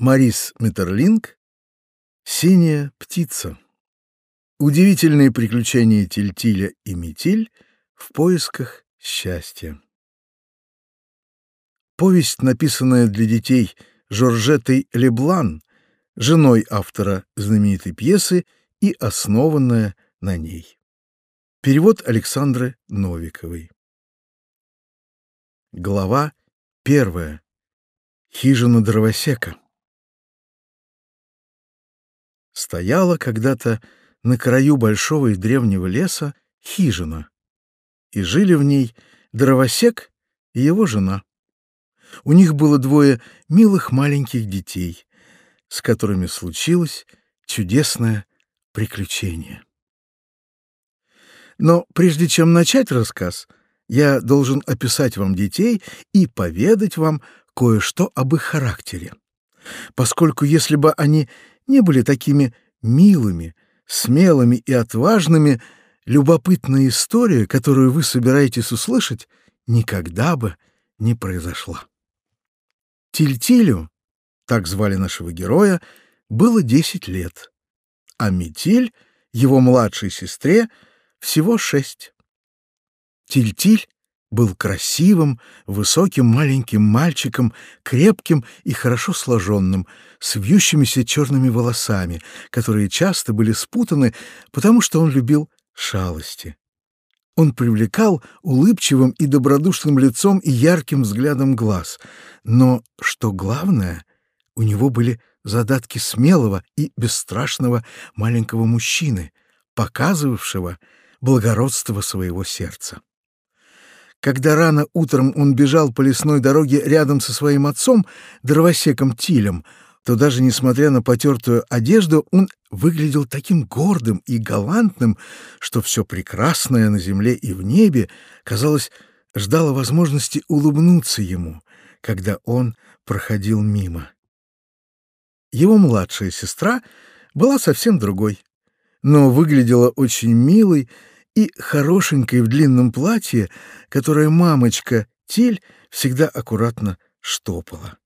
Марис Метерлинг «Синяя птица». Удивительные приключения Тильтиля и Метиль в поисках счастья. Повесть, написанная для детей Жоржетой Леблан, женой автора знаменитой пьесы и основанная на ней. Перевод Александры Новиковой. Глава первая. Хижина дровосека. Стояла когда-то на краю большого и древнего леса хижина, и жили в ней дровосек и его жена. У них было двое милых маленьких детей, с которыми случилось чудесное приключение. Но прежде чем начать рассказ, я должен описать вам детей и поведать вам кое-что об их характере. Поскольку если бы они не были такими милыми, смелыми и отважными, любопытная история, которую вы собираетесь услышать, никогда бы не произошла. Тильтилю, так звали нашего героя, было 10 лет, а Метиль, его младшей сестре, всего шесть. Тильтиль был красивым, высоким маленьким мальчиком, крепким и хорошо сложенным, с вьющимися черными волосами, которые часто были спутаны, потому что он любил шалости. Он привлекал улыбчивым и добродушным лицом и ярким взглядом глаз. Но, что главное, у него были задатки смелого и бесстрашного маленького мужчины, показывавшего благородство своего сердца. Когда рано утром он бежал по лесной дороге рядом со своим отцом, дровосеком Тилем, то даже несмотря на потертую одежду, он выглядел таким гордым и галантным, что все прекрасное на земле и в небе, казалось, ждало возможности улыбнуться ему, когда он проходил мимо. Его младшая сестра была совсем другой, но выглядела очень милой и хорошенькой в длинном платье, которое мамочка Тиль всегда аккуратно штопала.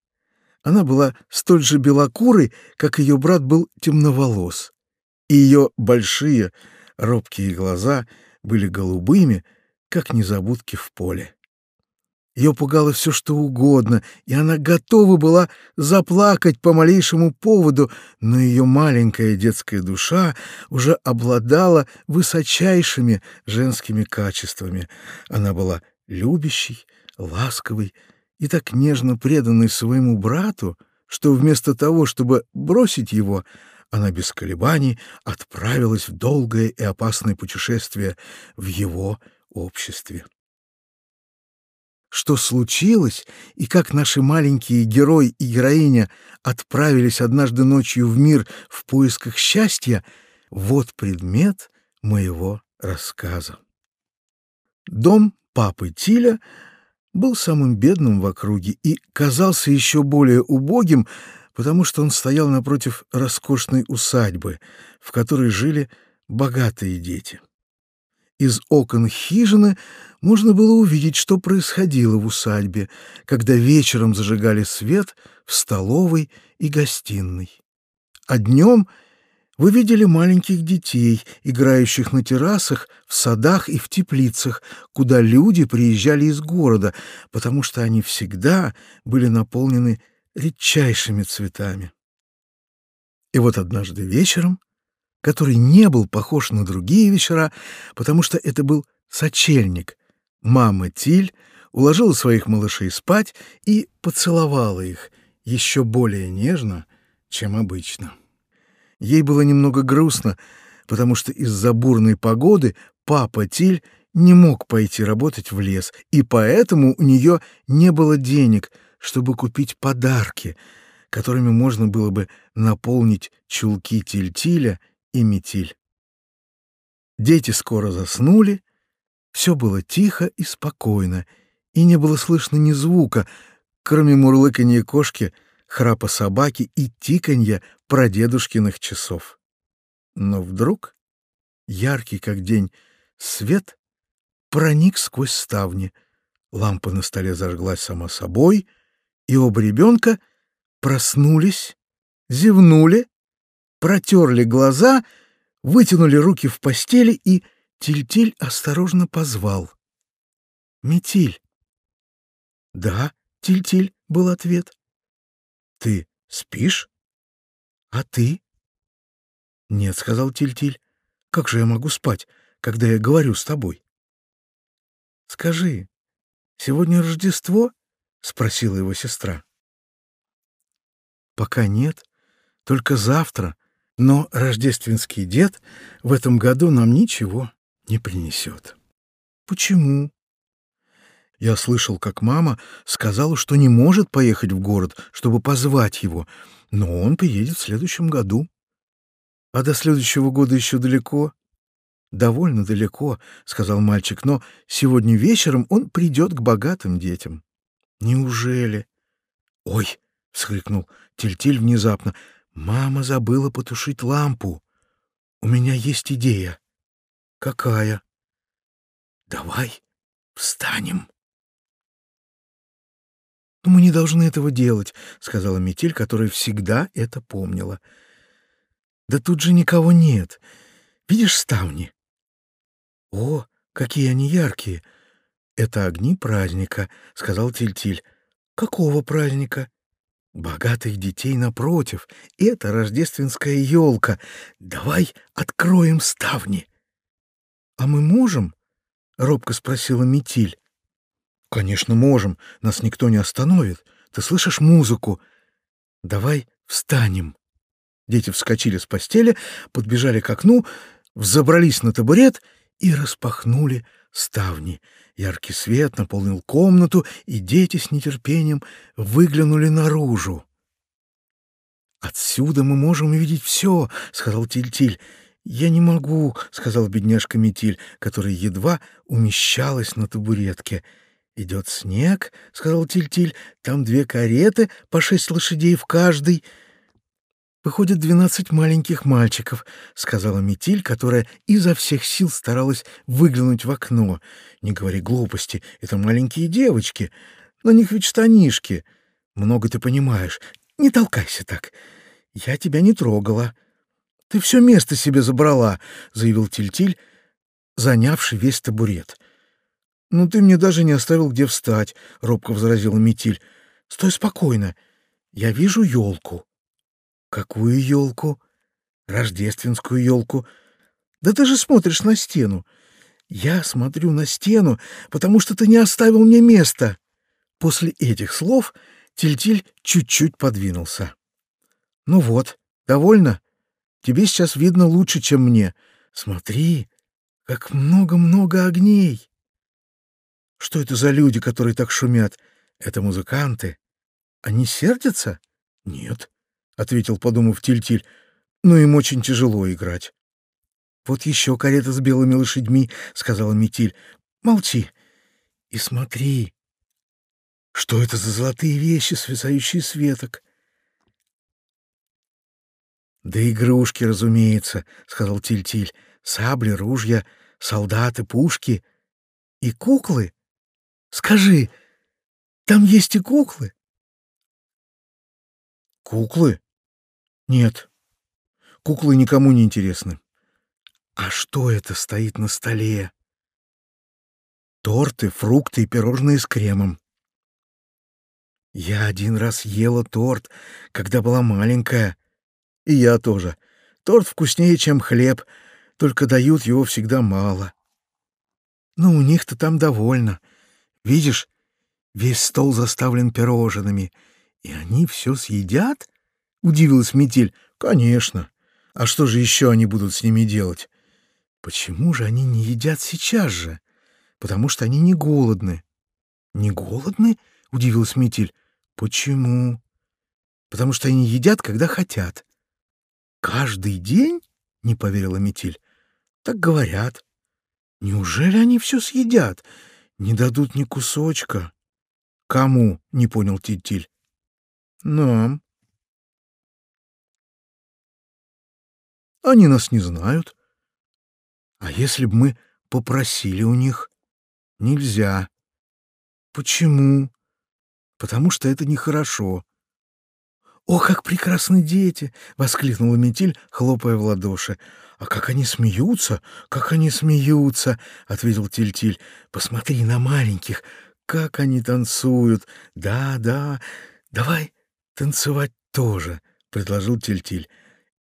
Она была столь же белокурой, как ее брат был темноволос, и ее большие робкие глаза были голубыми, как незабудки в поле. Ее пугало все, что угодно, и она готова была заплакать по малейшему поводу, но ее маленькая детская душа уже обладала высочайшими женскими качествами. Она была любящей, ласковой и так нежно преданной своему брату, что вместо того, чтобы бросить его, она без колебаний отправилась в долгое и опасное путешествие в его обществе что случилось и как наши маленькие герой и героиня отправились однажды ночью в мир в поисках счастья, вот предмет моего рассказа. Дом папы Тиля был самым бедным в округе и казался еще более убогим, потому что он стоял напротив роскошной усадьбы, в которой жили богатые дети. Из окон хижины можно было увидеть, что происходило в усадьбе, когда вечером зажигали свет в столовой и гостиной. А днем вы видели маленьких детей, играющих на террасах, в садах и в теплицах, куда люди приезжали из города, потому что они всегда были наполнены редчайшими цветами. И вот однажды вечером который не был похож на другие вечера, потому что это был сочельник. Мама Тиль уложила своих малышей спать и поцеловала их еще более нежно, чем обычно. Ей было немного грустно, потому что из-за бурной погоды папа Тиль не мог пойти работать в лес, и поэтому у нее не было денег, чтобы купить подарки, которыми можно было бы наполнить чулки Тильтиля и метиль. Дети скоро заснули, все было тихо и спокойно, и не было слышно ни звука, кроме мурлыканья кошки, храпа собаки и тиканья прадедушкиных часов. Но вдруг, яркий как день, свет проник сквозь ставни, лампа на столе зажглась сама собой, и оба ребенка проснулись зевнули, протерли глаза, вытянули руки в постели, и Тильтиль осторожно позвал. «Метиль». «Да, Тильтиль», — был ответ. «Ты спишь? А ты?» «Нет», — сказал Тильтиль. «Как же я могу спать, когда я говорю с тобой?» «Скажи, сегодня Рождество?» — спросила его сестра. «Пока нет, только завтра, но рождественский дед в этом году нам ничего не принесет». «Почему?» Я слышал, как мама сказала, что не может поехать в город, чтобы позвать его, но он приедет в следующем году. А до следующего года еще далеко. Довольно далеко, сказал мальчик, но сегодня вечером он придет к богатым детям. Неужели? Ой, вскрикнул Тильтиль внезапно. Мама забыла потушить лампу. У меня есть идея. Какая? Давай встанем. «Но мы не должны этого делать», — сказала Метель, которая всегда это помнила. «Да тут же никого нет. Видишь ставни?» «О, какие они яркие!» «Это огни праздника», — сказал Тильтиль. «Какого праздника?» «Богатых детей напротив. Это рождественская елка. Давай откроем ставни». «А мы можем?» — робко спросила Метиль. «Конечно, можем. Нас никто не остановит. Ты слышишь музыку? Давай встанем». Дети вскочили с постели, подбежали к окну, взобрались на табурет и распахнули ставни. Яркий свет наполнил комнату, и дети с нетерпением выглянули наружу. «Отсюда мы можем увидеть все», — сказал Тильтиль. -Тиль. «Я не могу», — сказал бедняжка Метиль, которая едва умещалась на табуретке. «Идет снег», — сказал Тильтиль, — «там две кареты, по шесть лошадей в каждой». «Выходит, двенадцать маленьких мальчиков», — сказала Метиль, которая изо всех сил старалась выглянуть в окно. «Не говори глупости, это маленькие девочки. На них ведь штанишки. Много ты понимаешь. Не толкайся так. Я тебя не трогала. Ты все место себе забрала», — заявил Тильтиль, занявший весь табурет. «Ну ты мне даже не оставил где встать», — робко возразила Метиль. «Стой спокойно. Я вижу елку». «Какую елку?» «Рождественскую елку». «Да ты же смотришь на стену». «Я смотрю на стену, потому что ты не оставил мне места». После этих слов Тильтиль чуть-чуть подвинулся. «Ну вот, довольно? Тебе сейчас видно лучше, чем мне. Смотри, как много-много огней!» Что это за люди, которые так шумят? Это музыканты. Они сердятся? Нет, — ответил, подумав Тильтиль. Но им очень тяжело играть. Вот еще карета с белыми лошадьми, — сказала Метиль. Молчи и смотри. Что это за золотые вещи, свисающие с веток? Да игрушки, разумеется, — сказал Тильтиль. Сабли, ружья, солдаты, пушки и куклы. Скажи, там есть и куклы? Куклы? Нет. Куклы никому не интересны. А что это стоит на столе? Торты, фрукты и пирожные с кремом. Я один раз ела торт, когда была маленькая. И я тоже. Торт вкуснее, чем хлеб, только дают его всегда мало. Но у них-то там довольно — Видишь, весь стол заставлен пирожными, и они все съедят? — удивилась Метель. — Конечно. А что же еще они будут с ними делать? Почему же они не едят сейчас же? Потому что они не голодны. — Не голодны? — удивилась Метель. — Почему? — Потому что они едят, когда хотят. — Каждый день? — не поверила Метель. — Так говорят. — Неужели они все съедят? — не дадут ни кусочка. Кому? Не понял Титиль. Нам. Они нас не знают. А если бы мы попросили у них? Нельзя. Почему? Потому что это нехорошо. «О, как прекрасны дети!» — воскликнула Метель, хлопая в ладоши. «А как они смеются! Как они смеются!» — ответил Тильтиль. «Посмотри на маленьких! Как они танцуют! Да, да, давай танцевать тоже!» — предложил Тильтиль.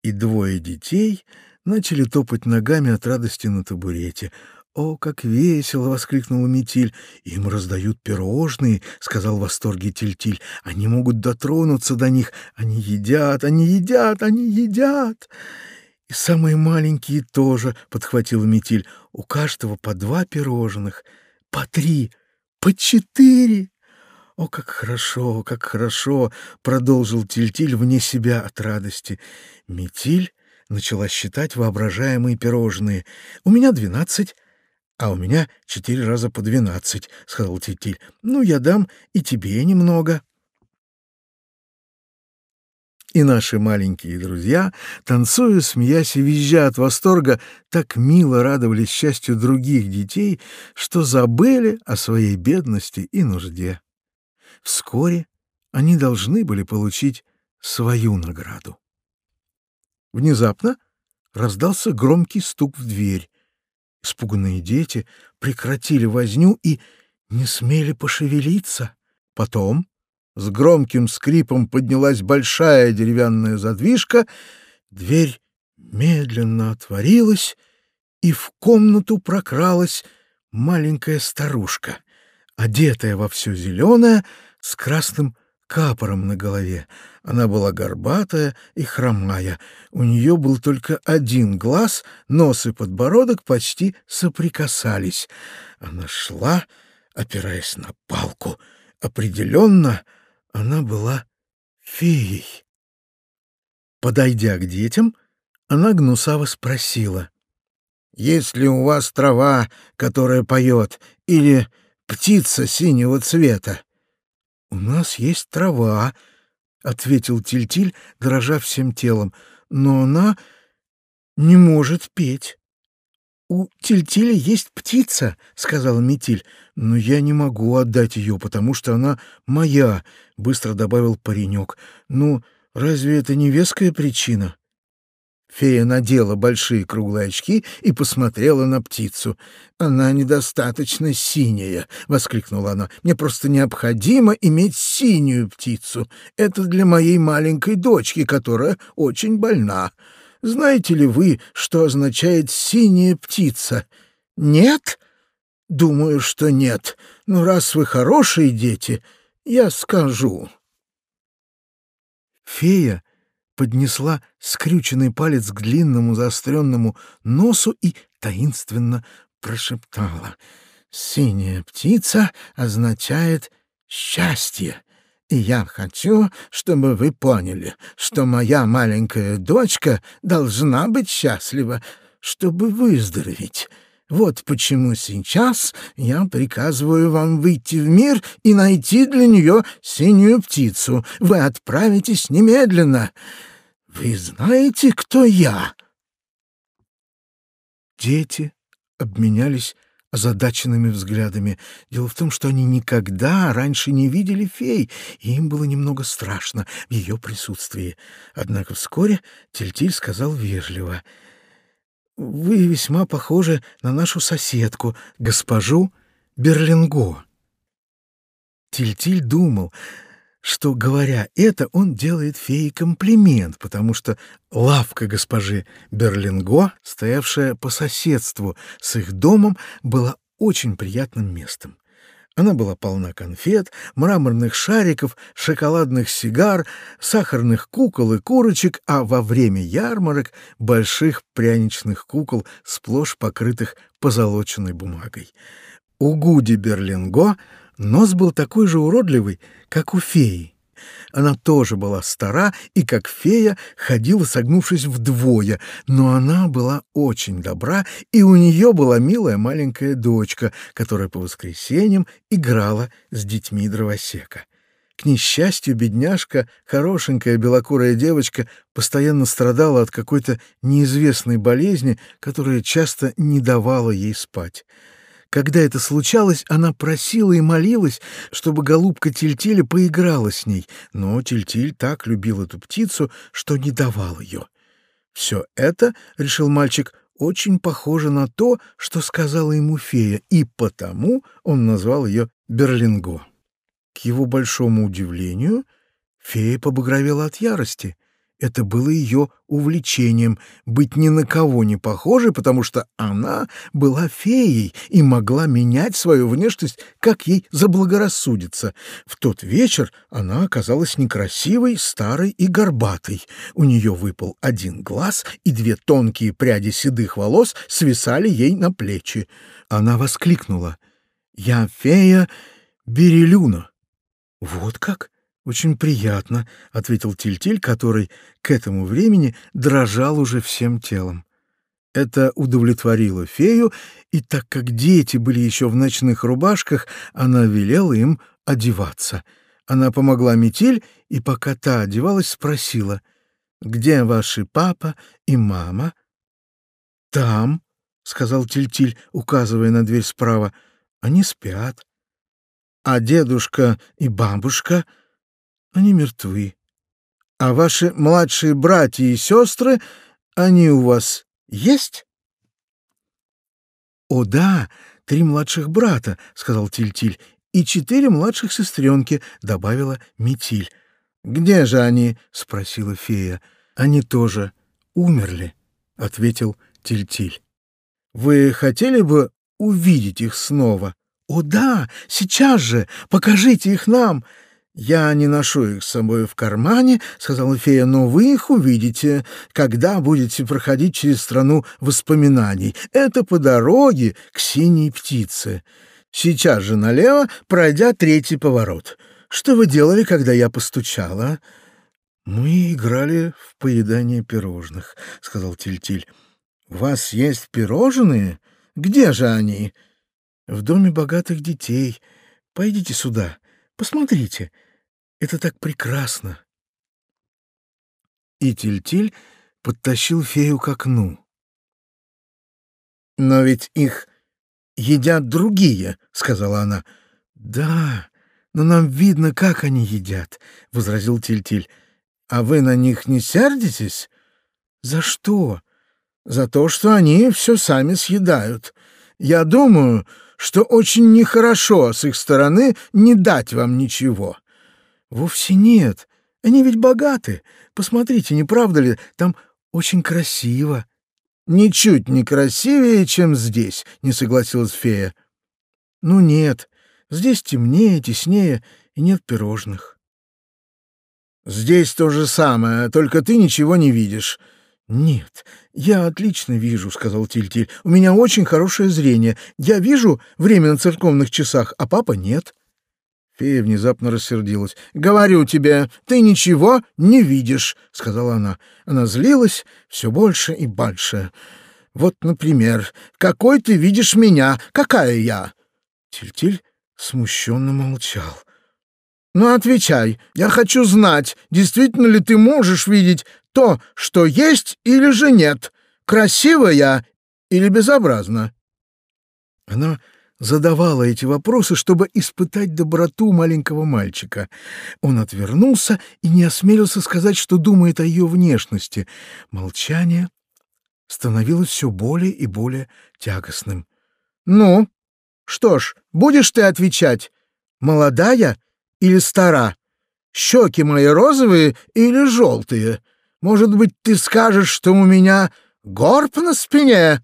И двое детей начали топать ногами от радости на табурете. «О, как весело!» — воскликнула Метиль. «Им раздают пирожные!» — сказал в восторге Тильтиль. «Они могут дотронуться до них! Они едят! Они едят! Они едят!» «И самые маленькие тоже!» — подхватила Метиль. «У каждого по два пирожных, по три, по четыре!» «О, как хорошо, как хорошо!» — продолжил Тильтиль вне себя от радости. Метиль начала считать воображаемые пирожные. «У меня двенадцать, «А у меня четыре раза по двенадцать», — сказал Титиль. «Ну, я дам и тебе немного». И наши маленькие друзья, танцуя, смеясь и визжа от восторга, так мило радовались счастью других детей, что забыли о своей бедности и нужде. Вскоре они должны были получить свою награду. Внезапно раздался громкий стук в дверь. Испуганные дети прекратили возню и не смели пошевелиться. Потом с громким скрипом поднялась большая деревянная задвижка, дверь медленно отворилась, и в комнату прокралась маленькая старушка, одетая во все зеленое, с красным капором на голове. Она была горбатая и хромая. У нее был только один глаз, нос и подбородок почти соприкасались. Она шла, опираясь на палку. Определенно, она была феей. Подойдя к детям, она гнусаво спросила. «Есть ли у вас трава, которая поет, или птица синего цвета?» «У нас есть трава», — ответил Тильтиль, дрожа всем телом, — «но она не может петь». «У Тильтиля есть птица», — сказала Метиль, — «но я не могу отдать ее, потому что она моя», — быстро добавил паренек. «Ну, разве это не веская причина?» Фея надела большие круглые очки и посмотрела на птицу. «Она недостаточно синяя!» — воскликнула она. «Мне просто необходимо иметь синюю птицу. Это для моей маленькой дочки, которая очень больна. Знаете ли вы, что означает «синяя птица»? Нет? Думаю, что нет. Но раз вы хорошие дети, я скажу». Фея поднесла скрюченный палец к длинному заостренному носу и таинственно прошептала. «Синяя птица означает счастье, и я хочу, чтобы вы поняли, что моя маленькая дочка должна быть счастлива, чтобы выздороветь». Вот почему сейчас я приказываю вам выйти в мир и найти для нее синюю птицу. Вы отправитесь немедленно. Вы знаете, кто я?» Дети обменялись озадаченными взглядами. Дело в том, что они никогда раньше не видели фей, и им было немного страшно в ее присутствии. Однако вскоре Тильтиль сказал вежливо — вы весьма похожи на нашу соседку, госпожу Берлинго. Тильтиль -тиль думал, что, говоря это, он делает фее комплимент, потому что лавка госпожи Берлинго, стоявшая по соседству с их домом, была очень приятным местом. Она была полна конфет, мраморных шариков, шоколадных сигар, сахарных кукол и курочек, а во время ярмарок — больших пряничных кукол, сплошь покрытых позолоченной бумагой. У Гуди Берлинго нос был такой же уродливый, как у феи. Она тоже была стара и, как фея, ходила согнувшись вдвое, но она была очень добра, и у нее была милая маленькая дочка, которая по воскресеньям играла с детьми дровосека. К несчастью, бедняжка, хорошенькая белокурая девочка, постоянно страдала от какой-то неизвестной болезни, которая часто не давала ей спать. Когда это случалось, она просила и молилась, чтобы голубка Тильтиля поиграла с ней, но Тильтиль так любил эту птицу, что не давал ее. Все это, — решил мальчик, — очень похоже на то, что сказала ему фея, и потому он назвал ее Берлинго. К его большому удивлению, фея побагровела от ярости. Это было ее увлечением — быть ни на кого не похожей, потому что она была феей и могла менять свою внешность, как ей заблагорассудится. В тот вечер она оказалась некрасивой, старой и горбатой. У нее выпал один глаз, и две тонкие пряди седых волос свисали ей на плечи. Она воскликнула. «Я фея Берелюна». «Вот как?» «Очень приятно», — ответил Тильтиль, который к этому времени дрожал уже всем телом. Это удовлетворило фею, и так как дети были еще в ночных рубашках, она велела им одеваться. Она помогла Метель, и пока та одевалась, спросила, «Где ваши папа и мама?» «Там», — сказал Тильтиль, указывая на дверь справа, — «они спят». «А дедушка и бабушка?» Они мертвы. А ваши младшие братья и сестры, они у вас есть? О, да, три младших брата, сказал Тильтиль, и четыре младших сестренки, добавила Метиль. Где же они? спросила фея. Они тоже умерли, ответил Тильтиль. Вы хотели бы увидеть их снова? О, да, сейчас же, покажите их нам. «Я не ношу их с собой в кармане», — сказала фея, — «но вы их увидите, когда будете проходить через страну воспоминаний. Это по дороге к синей птице. Сейчас же налево, пройдя третий поворот. Что вы делали, когда я постучала?» «Мы играли в поедание пирожных», — сказал Тильтиль. «У вас есть пирожные? Где же они?» «В доме богатых детей. Пойдите сюда». Посмотрите, это так прекрасно. И Тильтиль подтащил фею к окну. «Но ведь их едят другие», — сказала она. «Да, но нам видно, как они едят», — возразил Тильтиль. «А вы на них не сердитесь?» «За что?» «За то, что они все сами съедают. Я думаю, что очень нехорошо с их стороны не дать вам ничего. Вовсе нет. Они ведь богаты. Посмотрите, не правда ли, там очень красиво. Ничуть не красивее, чем здесь, не согласилась фея. Ну нет, здесь темнее, теснее и нет пирожных. Здесь то же самое, только ты ничего не видишь. «Нет, я отлично вижу», — сказал Тильтиль. «У меня очень хорошее зрение. Я вижу время на церковных часах, а папа нет». Фея внезапно рассердилась. «Говорю тебе, ты ничего не видишь», — сказала она. Она злилась все больше и больше. «Вот, например, какой ты видишь меня? Какая я?» Тильтиль смущенно молчал. «Ну, отвечай. Я хочу знать, действительно ли ты можешь видеть то, что есть или же нет, красивая или безобразна?» Она задавала эти вопросы, чтобы испытать доброту маленького мальчика. Он отвернулся и не осмелился сказать, что думает о ее внешности. Молчание становилось все более и более тягостным. «Ну, что ж, будешь ты отвечать, молодая или стара? Щеки мои розовые или желтые?» Может быть, ты скажешь, что у меня горб на спине?»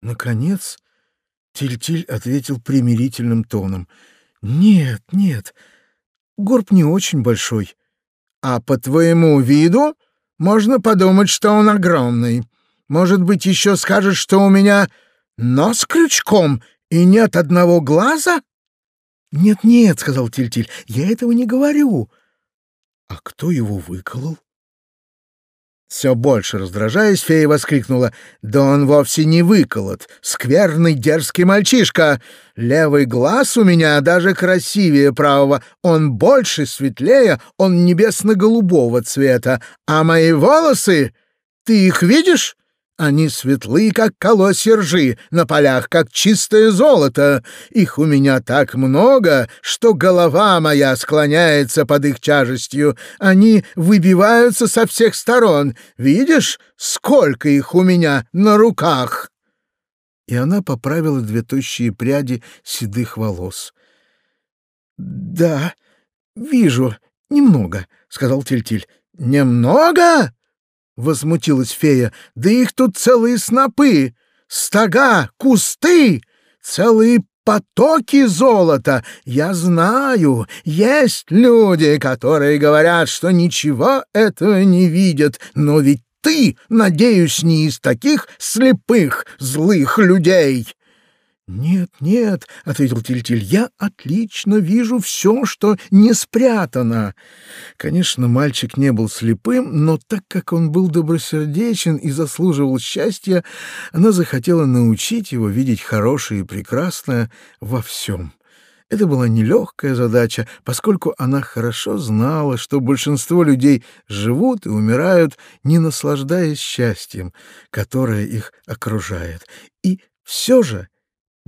Наконец, Тильтиль -тиль ответил примирительным тоном. «Нет, нет, горб не очень большой. А по твоему виду можно подумать, что он огромный. Может быть, еще скажешь, что у меня нос крючком и нет одного глаза?» «Нет-нет», — сказал Тильтиль, — «я этого не говорю». «А кто его выколол?» Все больше раздражаясь, фея воскликнула. «Да он вовсе не выколот! Скверный дерзкий мальчишка! Левый глаз у меня даже красивее правого. Он больше светлее, он небесно-голубого цвета. А мои волосы... Ты их видишь? Они светлы, как колосья ржи, на полях, как чистое золото. Их у меня так много, что голова моя склоняется под их тяжестью. Они выбиваются со всех сторон. Видишь, сколько их у меня на руках?» И она поправила две пряди седых волос. «Да, вижу, немного», — сказал Тильтиль. «Немного?» Возмутилась фея. Да их тут целые снопы, стога, кусты, целые потоки золота. Я знаю, есть люди, которые говорят, что ничего этого не видят, но ведь ты, надеюсь, не из таких слепых, злых людей. «Нет, нет», — ответил Тильтиль, — «я отлично вижу все, что не спрятано». Конечно, мальчик не был слепым, но так как он был добросердечен и заслуживал счастья, она захотела научить его видеть хорошее и прекрасное во всем. Это была нелегкая задача, поскольку она хорошо знала, что большинство людей живут и умирают, не наслаждаясь счастьем, которое их окружает. И все же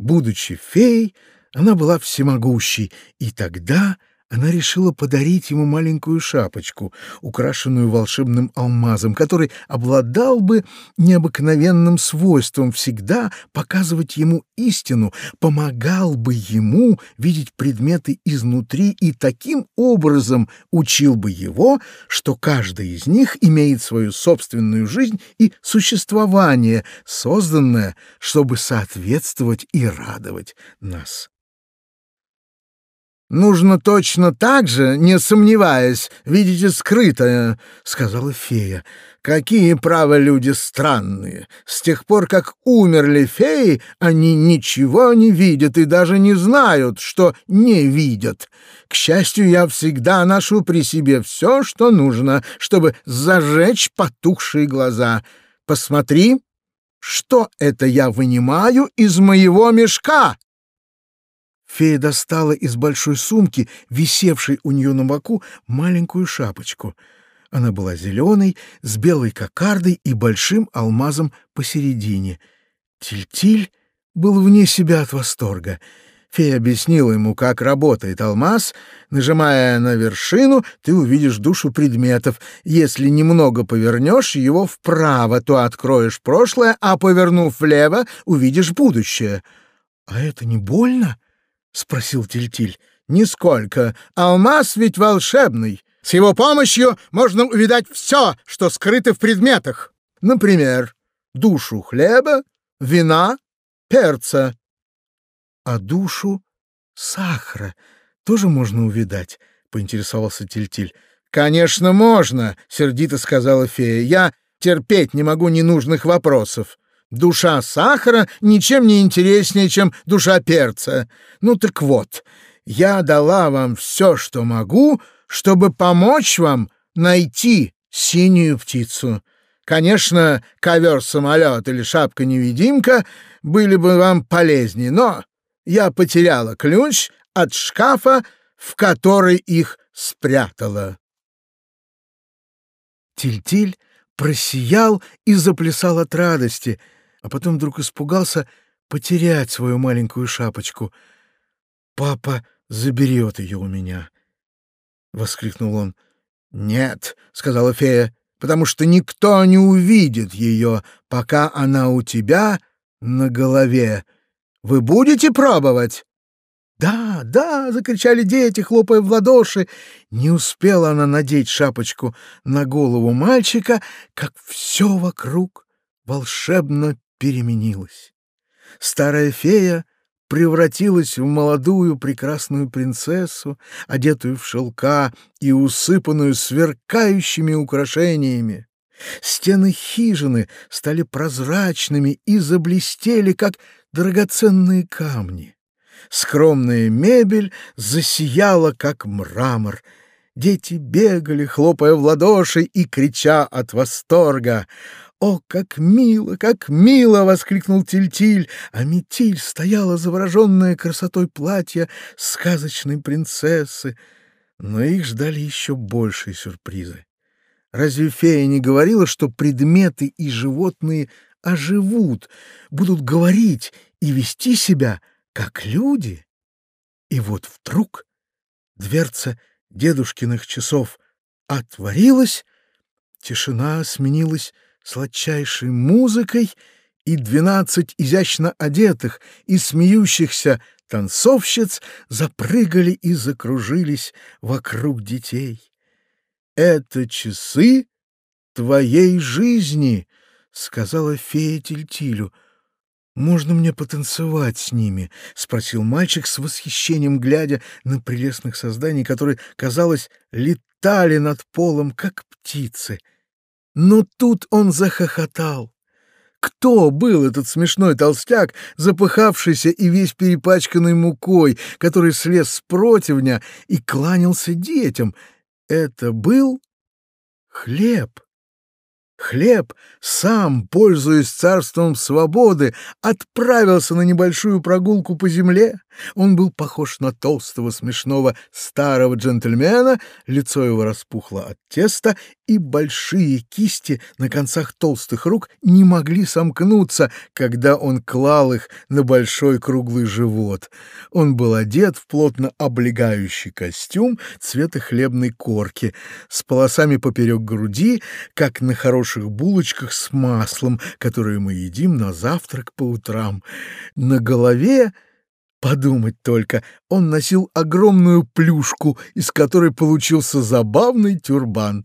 Будучи феей, она была всемогущей, и тогда она решила подарить ему маленькую шапочку, украшенную волшебным алмазом, который обладал бы необыкновенным свойством всегда показывать ему истину, помогал бы ему видеть предметы изнутри и таким образом учил бы его, что каждый из них имеет свою собственную жизнь и существование, созданное, чтобы соответствовать и радовать нас. «Нужно точно так же, не сомневаясь, видите скрытое», — сказала фея. «Какие, право, люди странные! С тех пор, как умерли феи, они ничего не видят и даже не знают, что не видят. К счастью, я всегда ношу при себе все, что нужно, чтобы зажечь потухшие глаза. Посмотри, что это я вынимаю из моего мешка!» Фея достала из большой сумки, висевшей у нее на боку, маленькую шапочку. Она была зеленой, с белой кокардой и большим алмазом посередине. Тильтиль был вне себя от восторга. Фея объяснила ему, как работает алмаз. Нажимая на вершину, ты увидишь душу предметов. Если немного повернешь его вправо, то откроешь прошлое, а повернув влево, увидишь будущее. — А это не больно? — спросил Тильтиль. «Нисколько. Алмаз ведь волшебный. С его помощью можно увидать все, что скрыто в предметах. Например, душу хлеба, вина, перца. А душу сахара тоже можно увидать?» — поинтересовался Тильтиль. «Конечно, можно», — сердито сказала фея. «Я терпеть не могу ненужных вопросов. Душа сахара ничем не интереснее, чем душа перца. Ну так вот, я дала вам все, что могу, чтобы помочь вам найти синюю птицу. Конечно, ковер-самолет или шапка-невидимка были бы вам полезнее, но я потеряла ключ от шкафа, в который их спрятала. Тильтиль -тиль просиял и заплясал от радости — а потом вдруг испугался потерять свою маленькую шапочку. «Папа заберет ее у меня!» — воскликнул он. «Нет», — сказала фея, — «потому что никто не увидит ее, пока она у тебя на голове. Вы будете пробовать?» «Да, да!» — закричали дети, хлопая в ладоши. Не успела она надеть шапочку на голову мальчика, как все вокруг волшебно переменилась. Старая фея превратилась в молодую прекрасную принцессу, одетую в шелка и усыпанную сверкающими украшениями. Стены хижины стали прозрачными и заблестели, как драгоценные камни. Скромная мебель засияла, как мрамор. Дети бегали, хлопая в ладоши и крича от восторга. «О, как мило, как мило!» — воскликнул Тильтиль, а Метиль стояла завороженная красотой платья сказочной принцессы. Но их ждали еще большие сюрпризы. Разве фея не говорила, что предметы и животные оживут, будут говорить и вести себя, как люди. И вот вдруг дверца дедушкиных часов отворилась, тишина сменилась сладчайшей музыкой, и двенадцать изящно одетых и смеющихся танцовщиц запрыгали и закружились вокруг детей. «Это часы твоей жизни», — сказала фея Тильтилю. «Можно мне потанцевать с ними?» — спросил мальчик с восхищением, глядя на прелестных созданий, которые, казалось, летали над полом, как птицы. Но тут он захохотал. Кто был этот смешной толстяк, запыхавшийся и весь перепачканный мукой, который слез с противня и кланялся детям? Это был хлеб. Хлеб, сам, пользуясь царством свободы, отправился на небольшую прогулку по земле. Он был похож на толстого, смешного старого джентльмена, лицо его распухло от теста, и большие кисти на концах толстых рук не могли сомкнуться, когда он клал их на большой круглый живот. Он был одет в плотно облегающий костюм цвета хлебной корки, с полосами поперек груди, как на хороших булочках с маслом, которые мы едим на завтрак по утрам. На голове Подумать только, он носил огромную плюшку, из которой получился забавный тюрбан.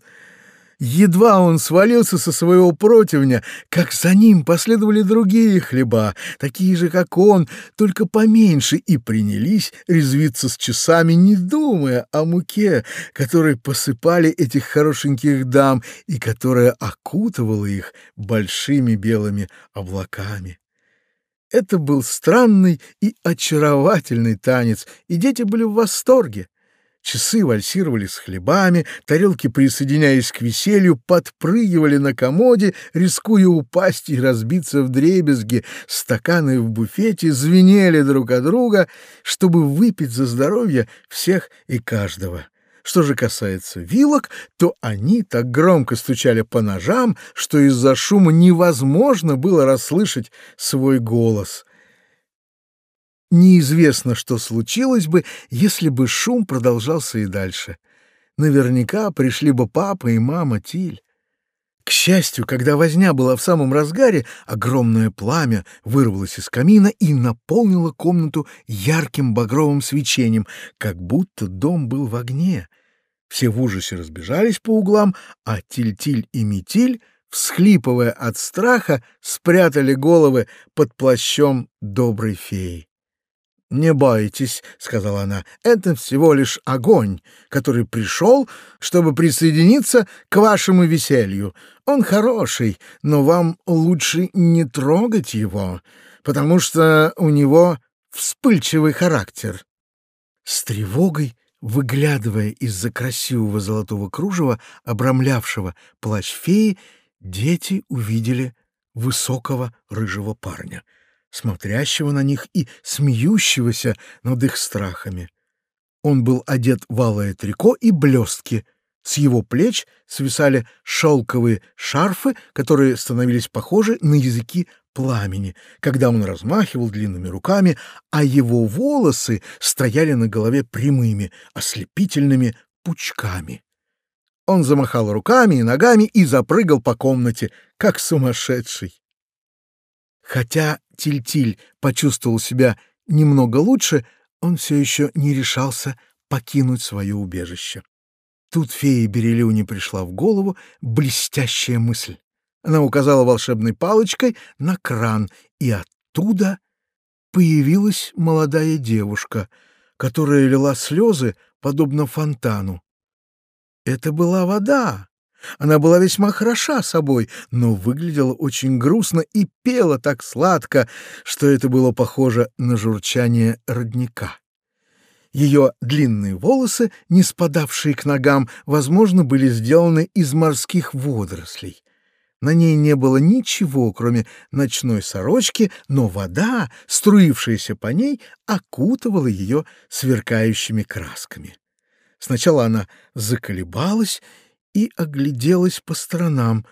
Едва он свалился со своего противня, как за ним последовали другие хлеба, такие же, как он, только поменьше, и принялись резвиться с часами, не думая о муке, которой посыпали этих хорошеньких дам и которая окутывала их большими белыми облаками. Это был странный и очаровательный танец, и дети были в восторге. Часы вальсировали с хлебами, тарелки, присоединяясь к веселью, подпрыгивали на комоде, рискуя упасть и разбиться в дребезги. Стаканы в буфете звенели друг от друга, чтобы выпить за здоровье всех и каждого. Что же касается вилок, то они так громко стучали по ножам, что из-за шума невозможно было расслышать свой голос. Неизвестно, что случилось бы, если бы шум продолжался и дальше. Наверняка пришли бы папа и мама Тиль. К счастью, когда возня была в самом разгаре, огромное пламя вырвалось из камина и наполнило комнату ярким багровым свечением, как будто дом был в огне. Все в ужасе разбежались по углам, а Тиль-Тиль и Метиль, всхлипывая от страха, спрятали головы под плащом доброй феи. «Не бойтесь», — сказала она, — «это всего лишь огонь, который пришел, чтобы присоединиться к вашему веселью. Он хороший, но вам лучше не трогать его, потому что у него вспыльчивый характер». С тревогой Выглядывая из-за красивого золотого кружева, обрамлявшего плащ феи, дети увидели высокого рыжего парня, смотрящего на них и смеющегося над их страхами. Он был одет в алое трико и блестки. С его плеч свисали шелковые шарфы, которые становились похожи на языки пламени, когда он размахивал длинными руками, а его волосы стояли на голове прямыми, ослепительными пучками. Он замахал руками и ногами и запрыгал по комнате, как сумасшедший. Хотя Тильтиль -тиль почувствовал себя немного лучше, он все еще не решался покинуть свое убежище. Тут фея Берелюне пришла в голову блестящая мысль. Она указала волшебной палочкой на кран, и оттуда появилась молодая девушка, которая лила слезы, подобно фонтану. Это была вода. Она была весьма хороша собой, но выглядела очень грустно и пела так сладко, что это было похоже на журчание родника. Ее длинные волосы, не спадавшие к ногам, возможно, были сделаны из морских водорослей. На ней не было ничего, кроме ночной сорочки, но вода, струившаяся по ней, окутывала ее сверкающими красками. Сначала она заколебалась и огляделась по сторонам,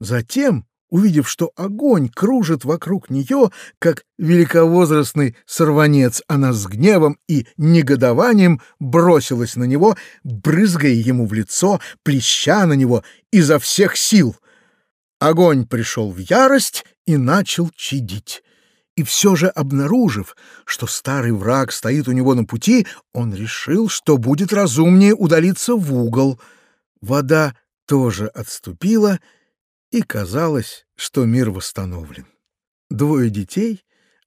затем Увидев, что огонь кружит вокруг нее, как великовозрастный сорванец, она с гневом и негодованием бросилась на него, брызгая ему в лицо, плеща на него изо всех сил. Огонь пришел в ярость и начал чадить. И все же, обнаружив, что старый враг стоит у него на пути, он решил, что будет разумнее удалиться в угол. Вода тоже отступила, и казалось, что мир восстановлен. Двое детей,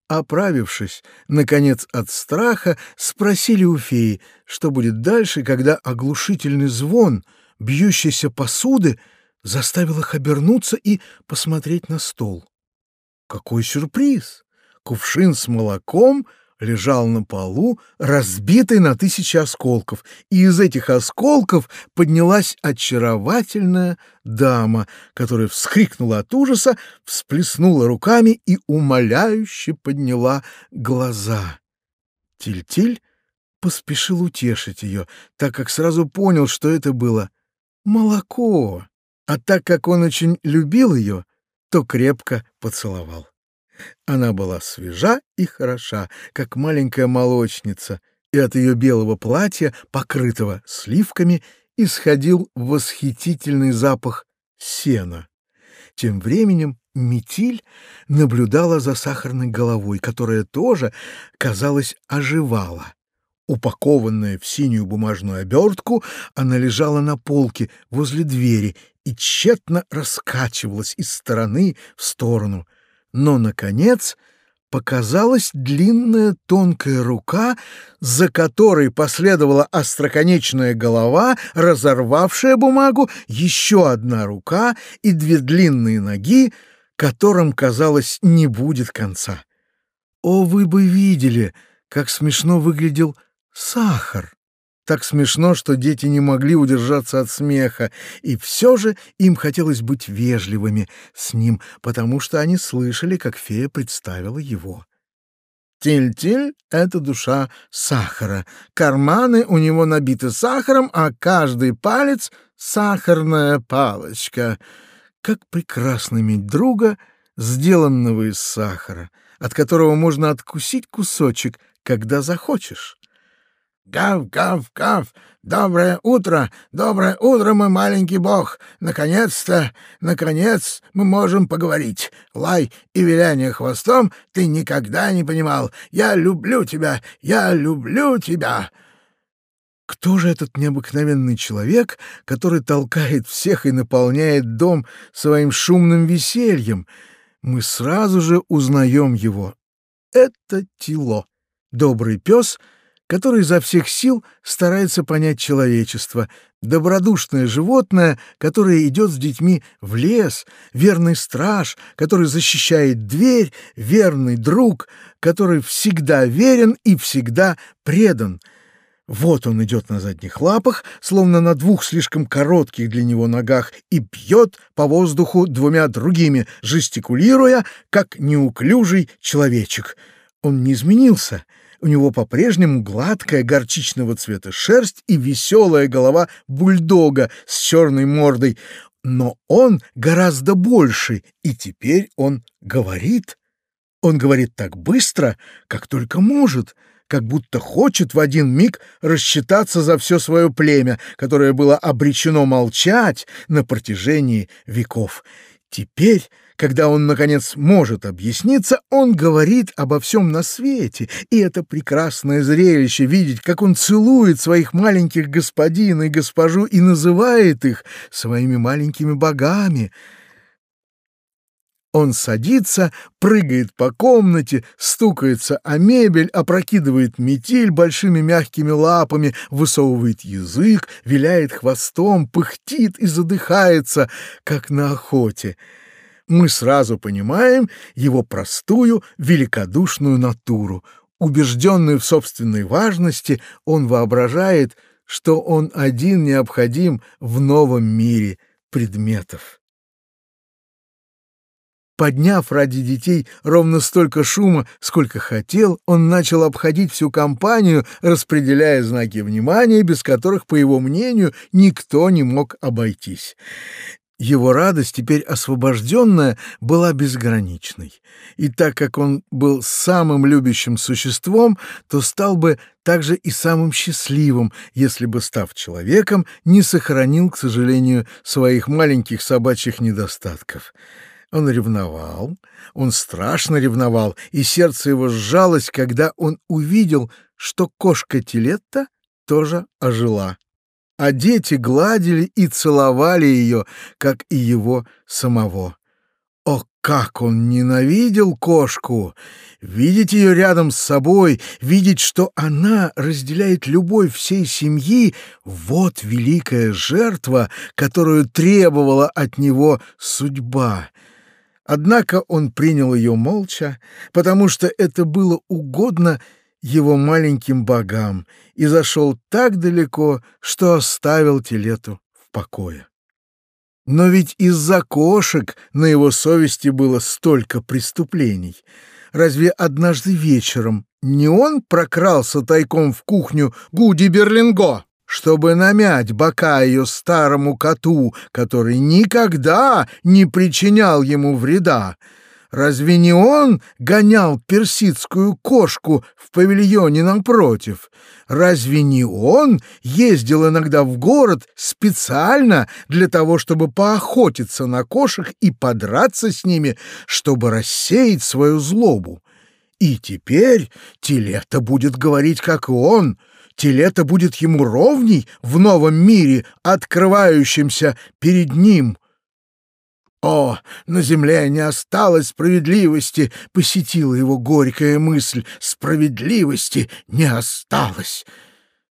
оправившись, наконец, от страха, спросили у феи, что будет дальше, когда оглушительный звон бьющейся посуды заставил их обернуться и посмотреть на стол. Какой сюрприз! Кувшин с молоком — лежал на полу, разбитый на тысячи осколков, и из этих осколков поднялась очаровательная дама, которая вскрикнула от ужаса, всплеснула руками и умоляюще подняла глаза. Тильтиль поспешил утешить ее, так как сразу понял, что это было молоко, а так как он очень любил ее, то крепко поцеловал. Она была свежа и хороша, как маленькая молочница, и от ее белого платья, покрытого сливками, исходил восхитительный запах сена. Тем временем Метиль наблюдала за сахарной головой, которая тоже, казалось, оживала. Упакованная в синюю бумажную обертку, она лежала на полке возле двери и тщетно раскачивалась из стороны в сторону — но, наконец, показалась длинная тонкая рука, за которой последовала остроконечная голова, разорвавшая бумагу, еще одна рука и две длинные ноги, которым, казалось, не будет конца. О, вы бы видели, как смешно выглядел сахар! Так смешно, что дети не могли удержаться от смеха, и все же им хотелось быть вежливыми с ним, потому что они слышали, как фея представила его. Тиль-тиль — это душа сахара. Карманы у него набиты сахаром, а каждый палец — сахарная палочка. Как прекрасно иметь друга, сделанного из сахара, от которого можно откусить кусочек, когда захочешь. Гав, гав, гав! Доброе утро! Доброе утро, мой маленький бог! Наконец-то, наконец мы можем поговорить. Лай и виляние хвостом ты никогда не понимал. Я люблю тебя! Я люблю тебя!» Кто же этот необыкновенный человек, который толкает всех и наполняет дом своим шумным весельем? Мы сразу же узнаем его. Это Тило, добрый пес — который изо всех сил старается понять человечество, добродушное животное, которое идет с детьми в лес, верный страж, который защищает дверь, верный друг, который всегда верен и всегда предан. Вот он идет на задних лапах, словно на двух слишком коротких для него ногах, и бьет по воздуху двумя другими, жестикулируя, как неуклюжий человечек. Он не изменился — у него по-прежнему гладкая горчичного цвета шерсть и веселая голова бульдога с черной мордой, но он гораздо больше, и теперь он говорит. Он говорит так быстро, как только может, как будто хочет в один миг рассчитаться за все свое племя, которое было обречено молчать на протяжении веков. Теперь когда он, наконец, может объясниться, он говорит обо всем на свете, и это прекрасное зрелище — видеть, как он целует своих маленьких господина и госпожу и называет их своими маленькими богами. Он садится, прыгает по комнате, стукается о мебель, опрокидывает метель большими мягкими лапами, высовывает язык, виляет хвостом, пыхтит и задыхается, как на охоте мы сразу понимаем его простую, великодушную натуру. Убежденный в собственной важности, он воображает, что он один необходим в новом мире предметов. Подняв ради детей ровно столько шума, сколько хотел, он начал обходить всю компанию, распределяя знаки внимания, без которых, по его мнению, никто не мог обойтись. Его радость, теперь освобожденная, была безграничной. И так как он был самым любящим существом, то стал бы также и самым счастливым, если бы, став человеком, не сохранил, к сожалению, своих маленьких собачьих недостатков. Он ревновал, он страшно ревновал, и сердце его сжалось, когда он увидел, что кошка Тилетта тоже ожила а дети гладили и целовали ее, как и его самого. О, как он ненавидел кошку! Видеть ее рядом с собой, видеть, что она разделяет любовь всей семьи — вот великая жертва, которую требовала от него судьба. Однако он принял ее молча, потому что это было угодно его маленьким богам и зашел так далеко, что оставил Телету в покое. Но ведь из-за кошек на его совести было столько преступлений. Разве однажды вечером не он прокрался тайком в кухню Гуди Берлинго, чтобы намять бока ее старому коту, который никогда не причинял ему вреда? Разве не он гонял персидскую кошку в павильоне напротив? Разве не он ездил иногда в город специально для того, чтобы поохотиться на кошек и подраться с ними, чтобы рассеять свою злобу? И теперь Телета будет говорить, как и он. Телета будет ему ровней в новом мире, открывающемся перед ним. О, на земле не осталось справедливости, посетила его горькая мысль. Справедливости не осталось.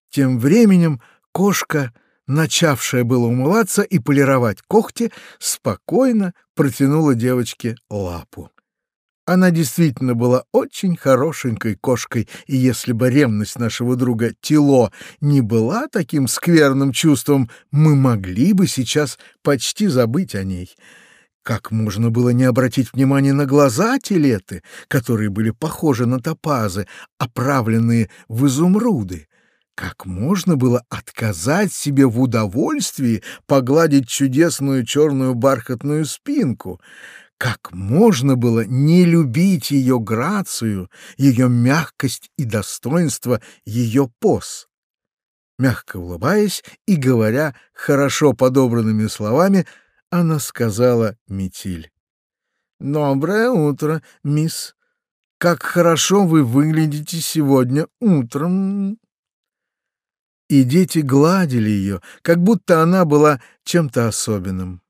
Тем временем кошка, начавшая было умываться и полировать когти, спокойно протянула девочке лапу. Она действительно была очень хорошенькой кошкой, и если бы ревность нашего друга Тило не была таким скверным чувством, мы могли бы сейчас почти забыть о ней. Как можно было не обратить внимания на глаза Телеты, которые были похожи на топазы, оправленные в изумруды? Как можно было отказать себе в удовольствии погладить чудесную черную бархатную спинку? Как можно было не любить ее грацию, ее мягкость и достоинство ее поз? Мягко улыбаясь и говоря хорошо подобранными словами, она сказала Метиль. «Доброе утро, мисс. Как хорошо вы выглядите сегодня утром!» И дети гладили ее, как будто она была чем-то особенным.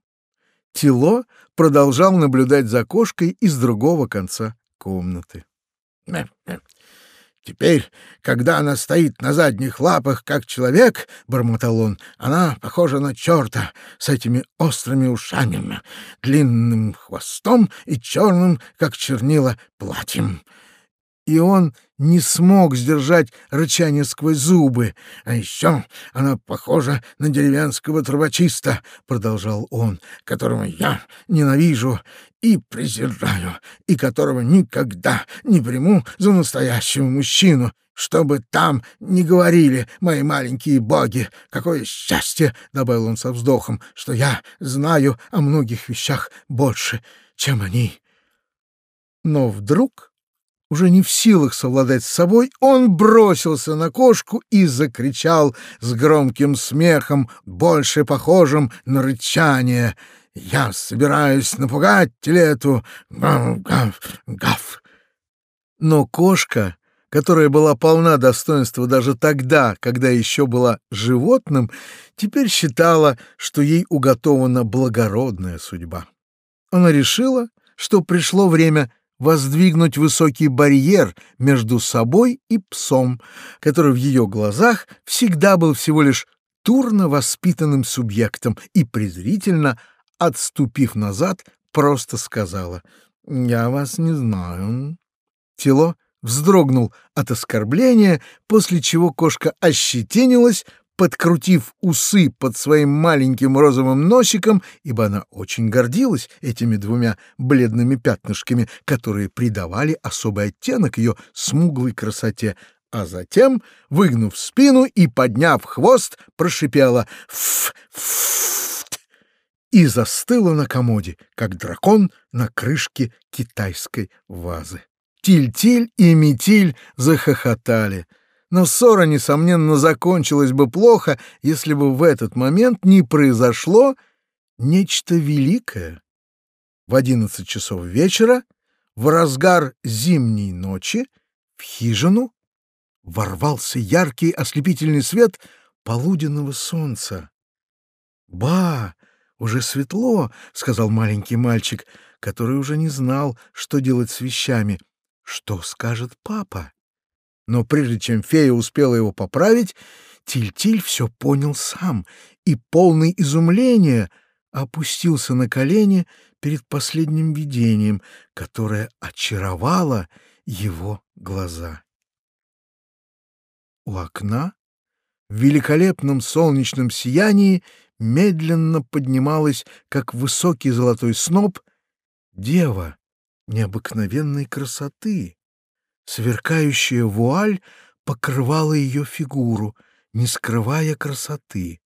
Тило продолжал наблюдать за кошкой из другого конца комнаты. Теперь, когда она стоит на задних лапах, как человек, — бормотал он, — она похожа на черта с этими острыми ушами, длинным хвостом и черным, как чернила, платьем и он не смог сдержать рычание сквозь зубы. «А еще она похожа на деревенского трубочиста», — продолжал он, — «которого я ненавижу и презираю, и которого никогда не приму за настоящего мужчину, чтобы там не говорили мои маленькие боги. Какое счастье, — добавил он со вздохом, — что я знаю о многих вещах больше, чем они». Но вдруг уже не в силах совладать с собой, он бросился на кошку и закричал с громким смехом, больше похожим на рычание. «Я собираюсь напугать телету! Гав! Гав!» Но кошка, которая была полна достоинства даже тогда, когда еще была животным, теперь считала, что ей уготована благородная судьба. Она решила, что пришло время воздвигнуть высокий барьер между собой и псом, который в ее глазах всегда был всего лишь турно воспитанным субъектом и презрительно, отступив назад, просто сказала «Я вас не знаю». Тело вздрогнул от оскорбления, после чего кошка ощетинилась, подкрутив усы под своим маленьким розовым носиком, ибо она очень гордилась этими двумя бледными пятнышками, которые придавали особый оттенок ее смуглой красоте, а затем, выгнув спину и подняв хвост, прошипела «ф-ф-ф» и застыла на комоде, как дракон на крышке китайской вазы. Тиль-тиль и метиль захохотали. Но ссора, несомненно, закончилась бы плохо, если бы в этот момент не произошло нечто великое. В одиннадцать часов вечера, в разгар зимней ночи, в хижину ворвался яркий ослепительный свет полуденного солнца. «Ба! Уже светло!» — сказал маленький мальчик, который уже не знал, что делать с вещами. «Что скажет папа?» Но прежде чем фея успела его поправить, Тиль-Тиль все понял сам и, полный изумления, опустился на колени перед последним видением, которое очаровало его глаза. У окна в великолепном солнечном сиянии медленно поднималась, как высокий золотой сноп, дева необыкновенной красоты. Сверкающая вуаль покрывала ее фигуру, не скрывая красоты.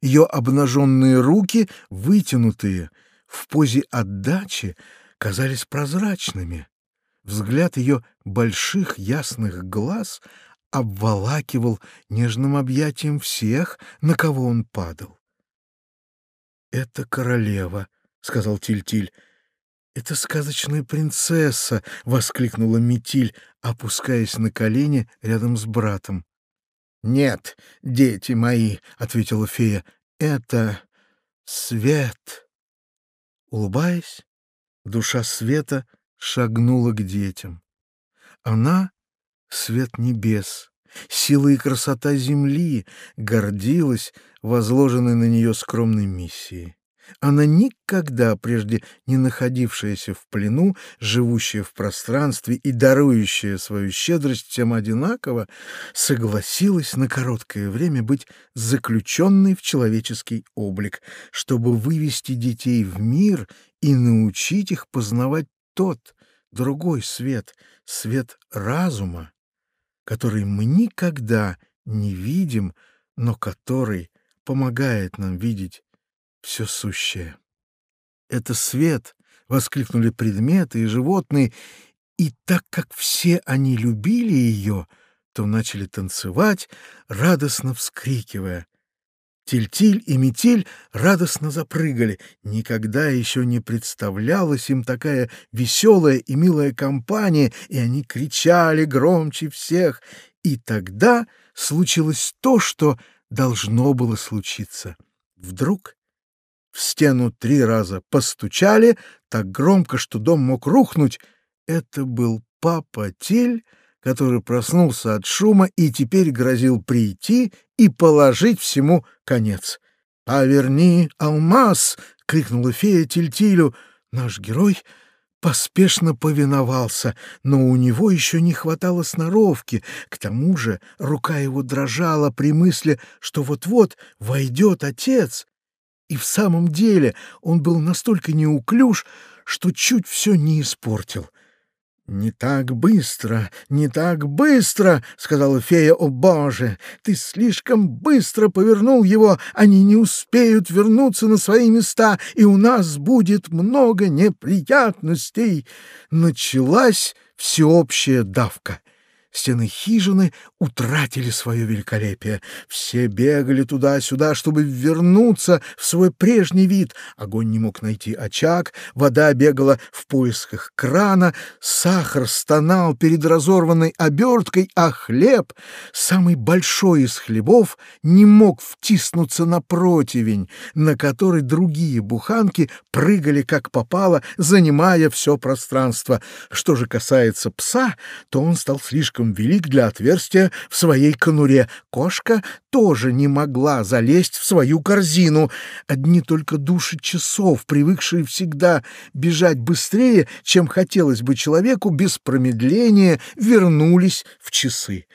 Ее обнаженные руки, вытянутые в позе отдачи, казались прозрачными. Взгляд ее больших ясных глаз обволакивал нежным объятием всех, на кого он падал. «Это королева», — сказал Тильтиль. -Тиль. «Это сказочная принцесса!» — воскликнула Метиль, опускаясь на колени рядом с братом. «Нет, дети мои», — ответила фея, — «это свет». Улыбаясь, душа света шагнула к детям. Она — свет небес, сила и красота земли, гордилась возложенной на нее скромной миссией. Она никогда прежде не находившаяся в плену, живущая в пространстве и дарующая свою щедрость всем одинаково, согласилась на короткое время быть заключенной в человеческий облик, чтобы вывести детей в мир и научить их познавать тот, другой свет, свет разума, который мы никогда не видим, но который помогает нам видеть все сущее. «Это свет!» — воскликнули предметы и животные, и так как все они любили ее, то начали танцевать, радостно вскрикивая. Тильтиль и Метель радостно запрыгали. Никогда еще не представлялась им такая веселая и милая компания, и они кричали громче всех. И тогда случилось то, что должно было случиться. Вдруг в стену три раза постучали, так громко, что дом мог рухнуть. Это был папа Тель, который проснулся от шума и теперь грозил прийти и положить всему конец. «Поверни, алмаз!» — крикнула фея Тильтилю. Наш герой поспешно повиновался, но у него еще не хватало сноровки. К тому же рука его дрожала при мысли, что вот-вот войдет отец. И в самом деле он был настолько неуклюж, что чуть все не испортил. «Не так быстро, не так быстро!» — сказала фея. «О, Боже! Ты слишком быстро повернул его! Они не успеют вернуться на свои места, и у нас будет много неприятностей!» Началась всеобщая давка. Стены хижины утратили свое великолепие. Все бегали туда-сюда, чтобы вернуться в свой прежний вид. Огонь не мог найти очаг, вода бегала в поисках крана, сахар стонал перед разорванной оберткой, а хлеб, самый большой из хлебов, не мог втиснуться на противень, на который другие буханки прыгали как попало, занимая все пространство. Что же касается пса, то он стал слишком слишком велик для отверстия в своей конуре. Кошка тоже не могла залезть в свою корзину. Одни только души часов, привыкшие всегда бежать быстрее, чем хотелось бы человеку, без промедления вернулись в часы.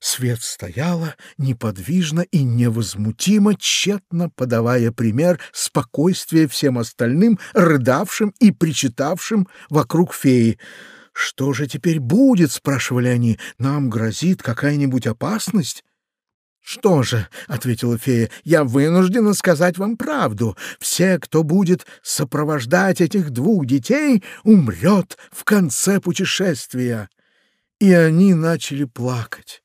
Свет стояла неподвижно и невозмутимо, тщетно подавая пример спокойствия всем остальным, рыдавшим и причитавшим вокруг феи. «Что же теперь будет?» — спрашивали они. «Нам грозит какая-нибудь опасность?» «Что же», — ответила фея, — «я вынуждена сказать вам правду. Все, кто будет сопровождать этих двух детей, умрет в конце путешествия». И они начали плакать.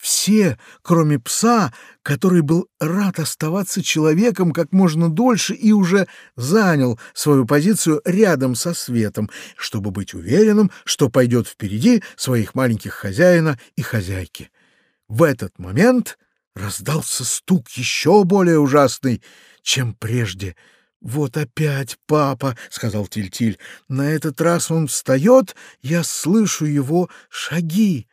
Все, кроме пса, который был рад оставаться человеком как можно дольше и уже занял свою позицию рядом со светом, чтобы быть уверенным, что пойдет впереди своих маленьких хозяина и хозяйки. В этот момент раздался стук еще более ужасный, чем прежде. «Вот опять папа», — сказал Тильтиль. -Тиль. «На этот раз он встает, я слышу его шаги».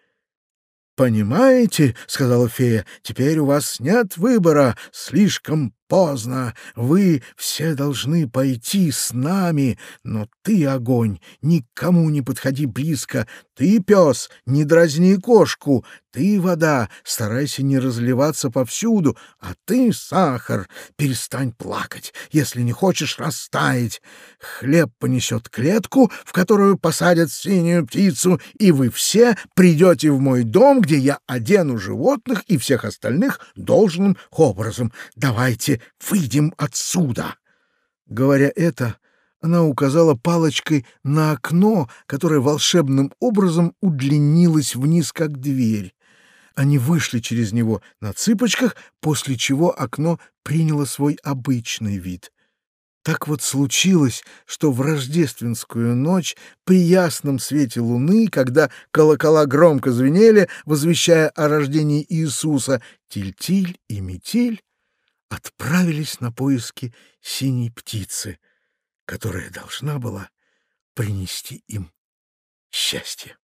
«Понимаете, — сказала фея, — теперь у вас нет выбора, слишком поздно. Вы все должны пойти с нами, но ты, огонь, никому не подходи близко. Ты, пес, не дразни кошку. Ты, вода, старайся не разливаться повсюду. А ты, сахар, перестань плакать, если не хочешь растаять. Хлеб понесет клетку, в которую посадят синюю птицу, и вы все придете в мой дом, где я одену животных и всех остальных должным образом. Давайте выйдем отсюда!» Говоря это, она указала палочкой на окно, которое волшебным образом удлинилось вниз, как дверь. Они вышли через него на цыпочках, после чего окно приняло свой обычный вид. Так вот случилось, что в рождественскую ночь при ясном свете луны, когда колокола громко звенели, возвещая о рождении Иисуса, Тильтиль и Метель отправились на поиски синей птицы, которая должна была принести им счастье.